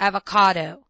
avocado.